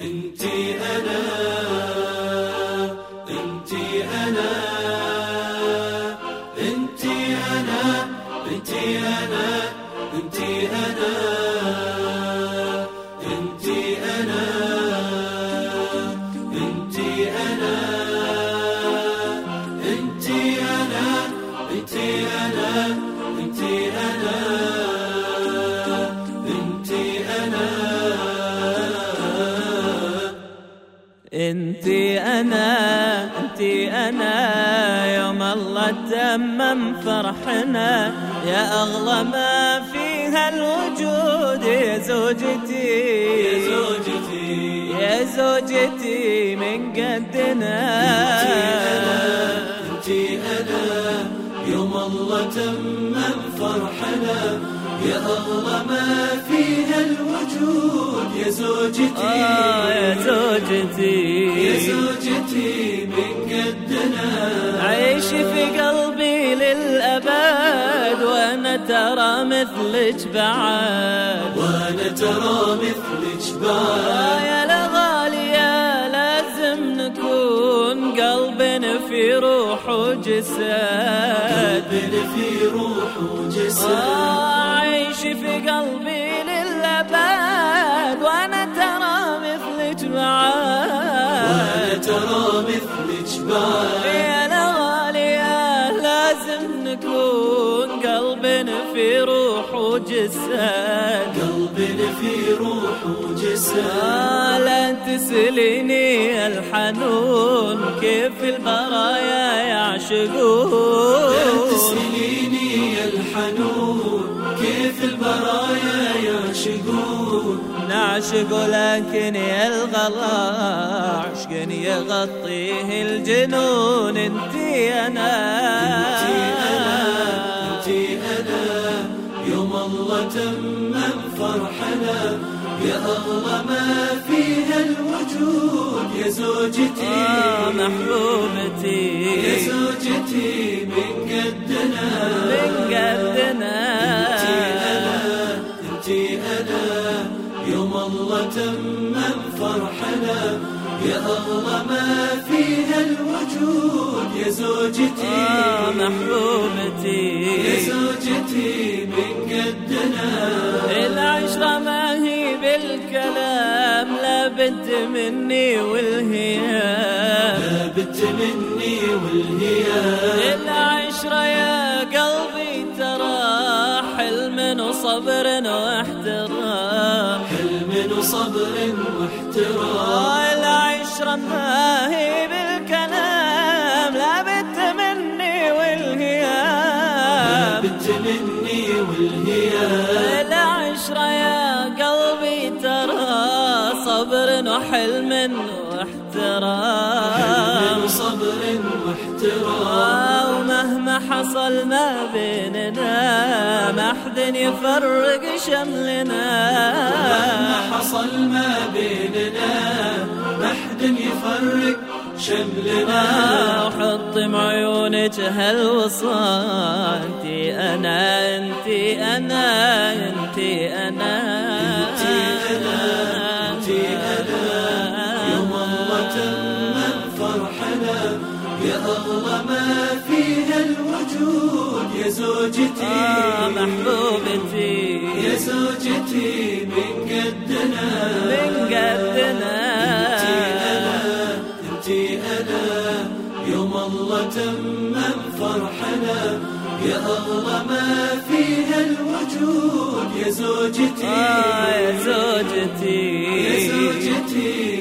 انتي أنا انتي أنا انتي أنا انتي أنا انتي أنا. انتي انتي أنا أنتي أنا. يوم الله تمم فرحنا. يا أغلى ما في هالوجود يا زوجتي. يا زوجتي. يا زوجتي من قدنا. أنتي أنا يوم الله تمم فرحنا. يا أغلى ما في هالوجود يا زوجتي آه يا زوجتي يا زوجتي من قدنا عيش في قلبي للأبد وأنا ترى مثلك بعد. وأنا ترى مثلك بعد. آه يا الغالية لازم نكون قلبنا في روح وجسد. قلبنا في روح وجسد. آه عيش في قلبي وأنا ترى مثلك بعد يا لازم نكون قلبنا في روح وجسد. قلبنا في روح وجسد. آه لا تسليني الحنون كيف البرايا يعشقون. تسأليني يا الحنون كيف البرايا يعشقون. نعشق لكن يا الغلا عشق يغطيه الجنون انتي أنا انتي أنا انتي أنا يوم الله تمم فرحنا يا اغلى ما فيها الوجود يا زوجتي. آه محبوبتي. يا زوجتي. يوم الله تمم فرحنا. يا اغلى ما فيها الوجود. يا زوجتي آه محبوبتي. يا زوجتي من قدنا. العشرة ما هي بالكلام. لا بد مني والهيام. لا بت مني والهيام. العشرة يا قلبي ترى حلم وصبر وأحترام. العشرة ما هي بالكلام لا بد مني لا والهيام بت مني والهيام. العشرة يا قلبي ترى صبر وحلم واحترام. وصبر واحترام. آه ومهما حصل ما بيننا ما حد يفرق شملنا. مهما حصل ما بيننا ما حد يفرق شملنا. وحطم عيونك هالوصال انتي أنا أنتي أنا أنتي. يا أغلى ما فيها الوجود يا زوجتي. آه محبوبتي يا زوجتي من قدنا. من قدنا. انتي أنا انتي أنا. يوم الله تمم فرحنا. يا أغلى ما فيها الوجود يا زوجتي. آه يا زوجتي. يا زوجتي.